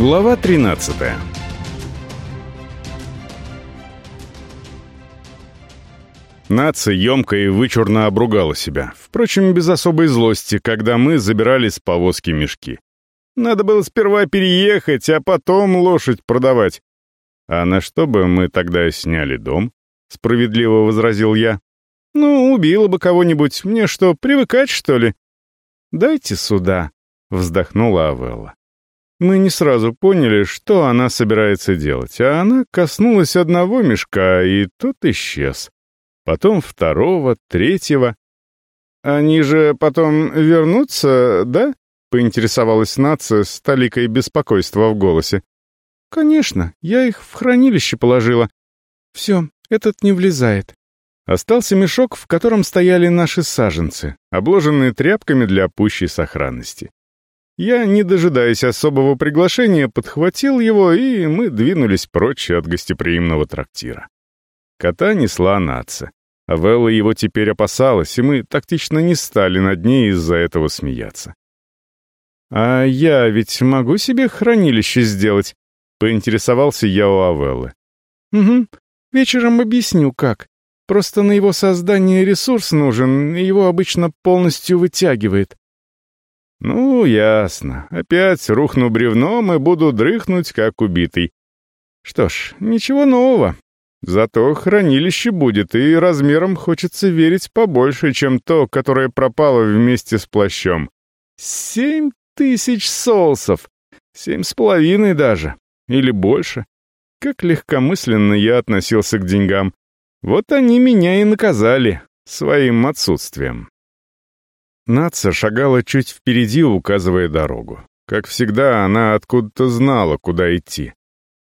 Глава 13 Нация емко и вычурно обругала себя, впрочем, без особой злости, когда мы забирали с повозки мешки. Надо было сперва переехать, а потом лошадь продавать. А на что бы мы тогда сняли дом? Справедливо возразил я. Ну, убила бы кого-нибудь. Мне что, привыкать, что ли? Дайте сюда, вздохнула Авелла. Мы не сразу поняли, что она собирается делать, а она коснулась одного мешка, и тот исчез. Потом второго, третьего. «Они же потом вернутся, да?» — поинтересовалась нация с толикой беспокойства в голосе. «Конечно, я их в хранилище положила. Все, этот не влезает». Остался мешок, в котором стояли наши саженцы, обложенные тряпками для пущей сохранности. Я, не дожидаясь особого приглашения, подхватил его, и мы двинулись прочь от гостеприимного трактира. Кота несла наца. А Велла его теперь опасалась, и мы тактично не стали над ней из-за этого смеяться. «А я ведь могу себе хранилище сделать?» — поинтересовался я у Авеллы. «Угу. Вечером объясню, как. Просто на его создание ресурс нужен, его обычно полностью вытягивает. Ну, ясно. Опять рухну бревном и буду дрыхнуть, как убитый. Что ж, ничего нового. Зато хранилище будет, и размером хочется верить побольше, чем то, которое пропало вместе с плащом. Семь тысяч солсов! Семь с половиной даже. Или больше. Как легкомысленно я относился к деньгам. Вот они меня и наказали своим отсутствием. Наца шагала чуть впереди, указывая дорогу. Как всегда, она откуда-то знала, куда идти.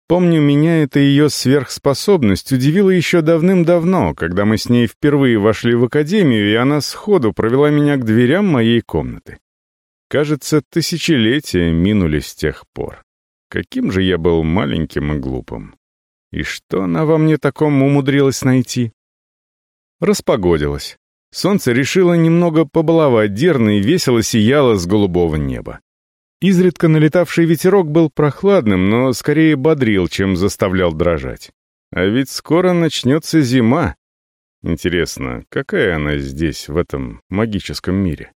Помню, меня эта ее сверхспособность удивила еще давным-давно, когда мы с ней впервые вошли в академию, и она сходу провела меня к дверям моей комнаты. Кажется, тысячелетия минули с тех пор. Каким же я был маленьким и глупым. И что она во мне таком умудрилась найти? Распогодилось. Солнце решило немного побаловать Дерна и весело сияло с голубого неба. Изредка налетавший ветерок был прохладным, но скорее бодрил, чем заставлял дрожать. А ведь скоро начнется зима. Интересно, какая она здесь, в этом магическом мире?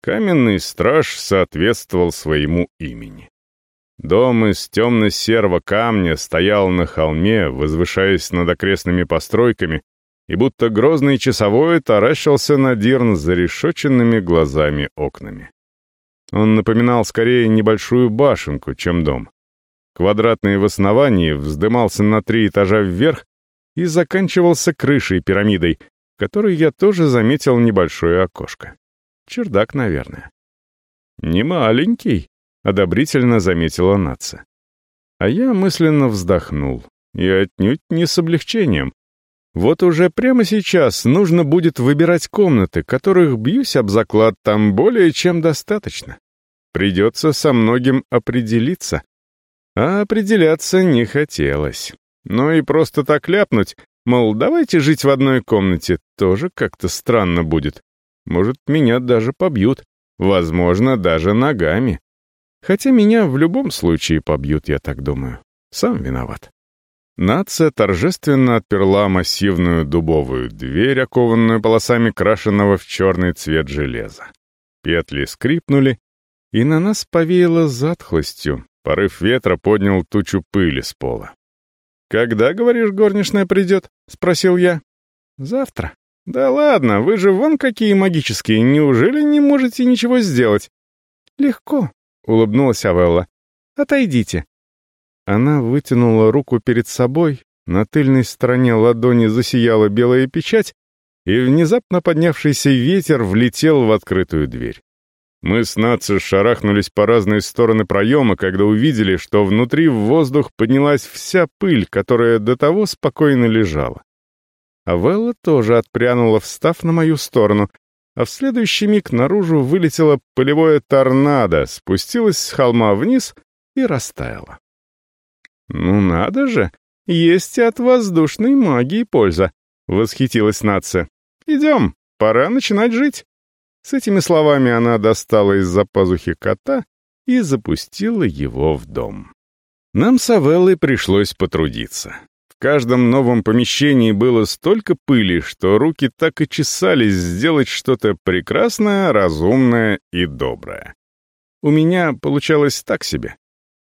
Каменный страж соответствовал своему имени. Дом из темно-серого камня стоял на холме, возвышаясь над окрестными постройками, и будто грозный часовой таращился на Дирн с зарешоченными глазами окнами. Он напоминал скорее небольшую башенку, чем дом. Квадратный в основании вздымался на три этажа вверх и заканчивался крышей пирамидой, в которой я тоже заметил небольшое окошко. Чердак, наверное. «Не маленький», — одобрительно заметила нация. А я мысленно вздохнул, и отнюдь не с облегчением, вот уже прямо сейчас нужно будет выбирать комнаты, которых, бьюсь об заклад, там более чем достаточно. Придется со многим определиться. А определяться не хотелось. Но и просто так ляпнуть, мол, давайте жить в одной комнате, тоже как-то странно будет. Может, меня даже побьют. Возможно, даже ногами. Хотя меня в любом случае побьют, я так думаю. Сам виноват. Нация торжественно отперла массивную дубовую дверь, окованную полосами крашеного в черный цвет железа. Петли скрипнули, и на нас повеяло затхлостью. Порыв ветра поднял тучу пыли с пола. «Когда, говоришь, горничная придет?» — спросил я. «Завтра». «Да ладно, вы же вон какие магические, неужели не можете ничего сделать?» «Легко», — улыбнулась Авелла. «Отойдите, она вытянула руку перед собой, на тыльной стороне ладони засияла белая печать, и внезапно поднявшийся ветер влетел в открытую дверь. Мы с Наци шарахнулись по разные стороны проема, когда увидели, что внутри в воздух поднялась вся пыль, которая до того спокойно лежала. А Велла тоже отпрянула, встав на мою сторону, а в следующий миг наружу вылетело полевое торнадо, спустилось с холма вниз и растаяло. «Ну надо же! Есть от воздушной магии польза!» — восхитилась нация. «Идем, пора начинать жить!» С этими словами она достала из-за пазухи кота и запустила его в дом. Нам с Авеллой пришлось потрудиться. В каждом новом помещении было столько пыли, что руки так и чесались сделать что-то прекрасное, разумное и доброе. У меня получалось так себе.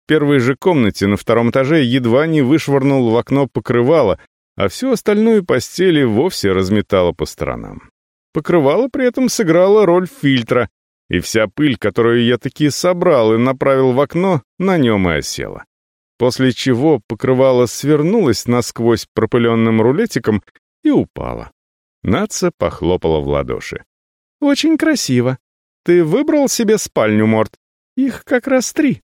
Первой же комнате на втором этаже едва не вышвырнул в окно покрывало, а всю остальную постель вовсе разметало по сторонам. Покрывало при этом сыграло роль фильтра, и вся пыль, которую я таки собрал и направил в окно, на нем и осела. После чего покрывало свернулось насквозь пропыленным рулетиком и упало. Наца похлопала в ладоши. «Очень красиво. Ты выбрал себе спальню, Морт? Их как раз три».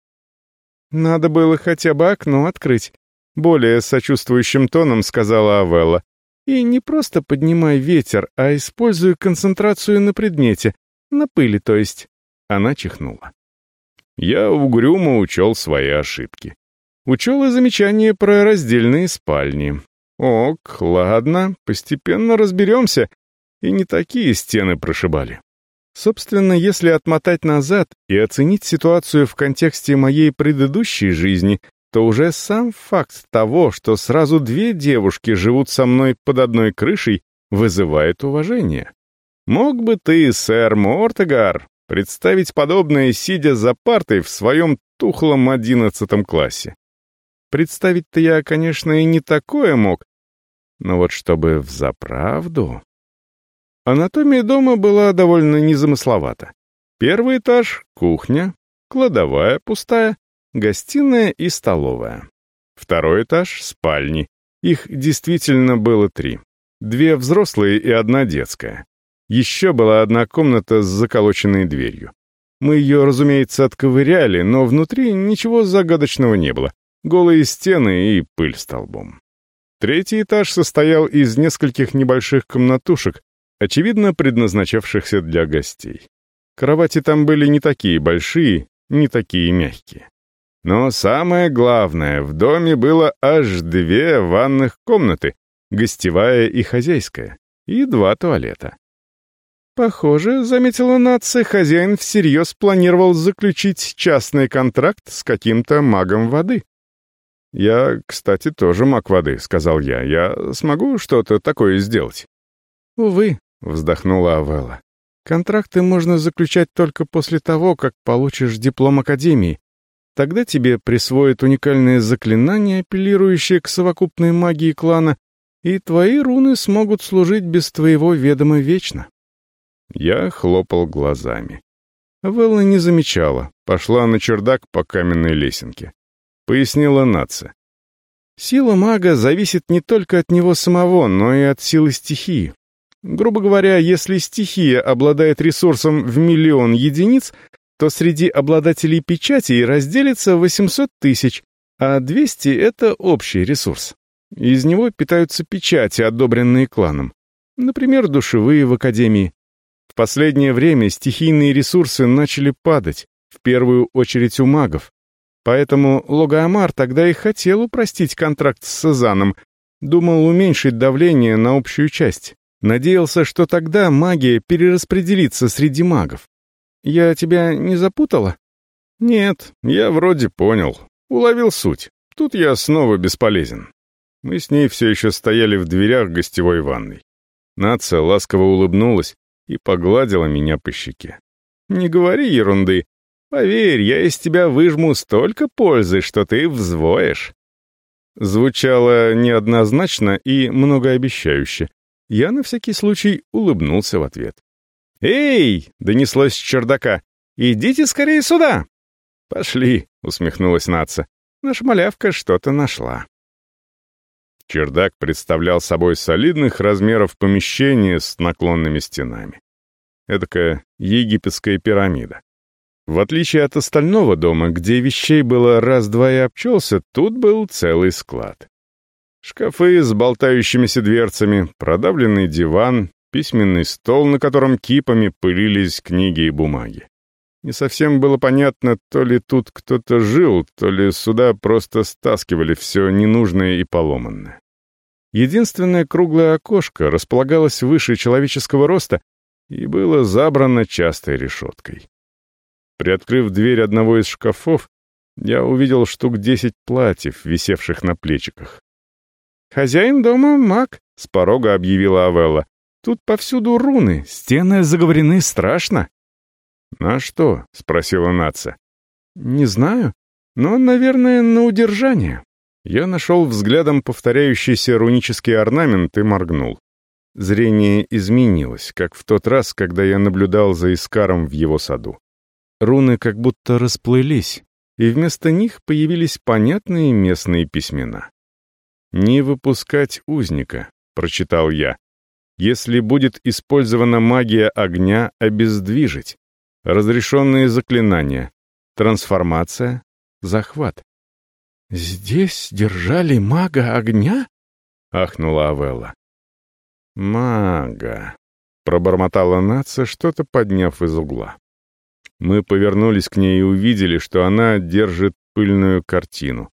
«Надо было хотя бы окно открыть», — более сочувствующим тоном сказала Авелла. И не просто поднимай ветер, а используй концентрацию на предмете, на пыли, то есть. Она чихнула. Я угрюмо учел свои ошибки. Учел и замечания про раздельные спальни. Ок, ладно, постепенно разберемся. И не такие стены прошибали. Собственно, если отмотать назад и оценить ситуацию в контексте моей предыдущей жизни, то уже сам факт того, что сразу две девушки живут со мной под одной крышей, вызывает уважение. Мог бы ты, сэр Мортегар, представить подобное, сидя за партой в своем тухлом одиннадцатом классе? Представить-то я, конечно, и не такое мог, но вот чтобы взаправду... Анатомия дома была довольно незамысловата. Первый этаж — кухня, кладовая пустая, гостиная и столовая. Второй этаж — спальни. Их действительно было три. Две взрослые и одна детская. Еще была одна комната с заколоченной дверью. Мы ее, разумеется, отковыряли, но внутри ничего загадочного не было. Голые стены и пыль столбом. Третий этаж состоял из нескольких небольших комнатушек, очевидно предназначавшихся для гостей. Кровати там были не такие большие, не такие мягкие. Но самое главное, в доме было аж две ванных комнаты, гостевая и хозяйская, и два туалета. Похоже, заметила нация, хозяин всерьез планировал заключить частный контракт с каким-то магом воды. «Я, кстати, тоже маг воды», — сказал я. «Я смогу что-то такое сделать?» «Увы», — вздохнула Авелла. «Контракты можно заключать только после того, как получишь диплом Академии, Тогда тебе присвоят уникальное заклинание, апеллирующее к совокупной магии клана, и твои руны смогут служить без твоего ведома вечно». Я хлопал глазами. Велла не замечала, пошла на чердак по каменной лесенке. Пояснила Наца. Сила мага зависит не только от него самого, но и от силы стихии. Грубо говоря, если стихия обладает ресурсом в миллион единиц, то среди обладателей печати разделится 800 тысяч, а 200 — это общий ресурс. Из него питаются печати, одобренные кланом. Например, душевые в Академии. В последнее время стихийные ресурсы начали падать, в первую очередь у магов. Поэтому Логаамар тогда и хотел упростить контракт с Сезаном, думал уменьшить давление на общую часть. Надеялся, что тогда магия перераспределится среди магов. Я тебя не запутала?» «Нет, я вроде понял. Уловил суть. Тут я снова бесполезен». Мы с ней все еще стояли в дверях гостевой ванной. Нация ласково улыбнулась и погладила меня по щеке. «Не говори ерунды. Поверь, я из тебя выжму столько пользы, что ты взвоешь». Звучало неоднозначно и многообещающе. Я на всякий случай улыбнулся в ответ. «Эй!» — донеслось с чердака. «Идите скорее сюда!» «Пошли!» — усмехнулась Наца. «Наша малявка что-то нашла». Чердак представлял собой солидных размеров помещение с наклонными стенами. Эдакая египетская пирамида. В отличие от остального дома, где вещей было раз-два и обчелся, тут был целый склад. Шкафы с болтающимися дверцами, продавленный диван, письменный стол, на котором кипами пылились книги и бумаги. Не совсем было понятно, то ли тут кто-то жил, то ли сюда просто стаскивали все ненужное и поломанное. Единственное круглое окошко располагалось выше человеческого роста и было забрано частой решеткой. Приоткрыв дверь одного из шкафов, я увидел штук десять платьев, висевших на плечиках. «Хозяин дома маг», — с порога объявила Авелла. «Тут повсюду руны, стены заговорены страшно». «На что?» — спросила Наца. «Не знаю, но, наверное, на удержание». Я нашел взглядом повторяющийся рунический орнамент и моргнул. Зрение изменилось, как в тот раз, когда я наблюдал за Искаром в его саду. Руны как будто расплылись, и вместо них появились понятные местные письмена. «Не выпускать узника», — прочитал я. «Если будет использована магия огня, обездвижить. Разрешенные заклинания. Трансформация. Захват». «Здесь держали мага огня?» — ахнула Авелла. «Мага», — пробормотала Наца, что-то подняв из угла. Мы повернулись к ней и увидели, что она держит пыльную картину.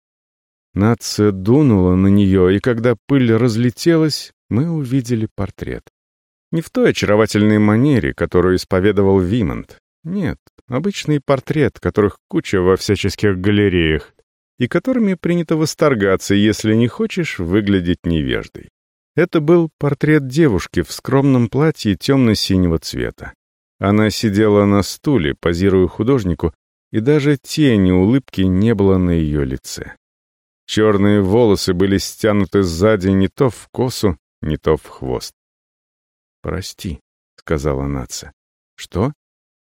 Нация дунула на нее, и когда пыль разлетелась, мы увидели портрет. Не в той очаровательной манере, которую исповедовал Вимонт. Нет, обычный портрет, которых куча во всяческих галереях, и которыми принято восторгаться, если не хочешь выглядеть невеждой. Это был портрет девушки в скромном платье темно-синего цвета. Она сидела на стуле, позируя художнику, и даже тени улыбки не было на ее лице. Черные волосы были стянуты сзади не то в косу, не то в хвост. «Прости», — сказала Наца. «Что?»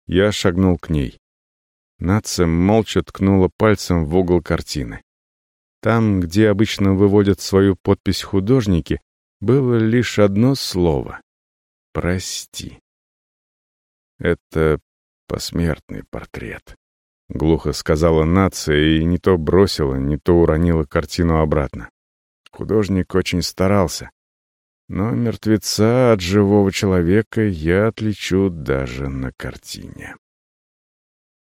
Я шагнул к ней. Наца молча ткнула пальцем в угол картины. Там, где обычно выводят свою подпись художники, было лишь одно слово — «Прости». Это посмертный портрет. — глухо сказала нация и не то бросила, не то уронила картину обратно. Художник очень старался. Но мертвеца от живого человека я отличу даже на картине.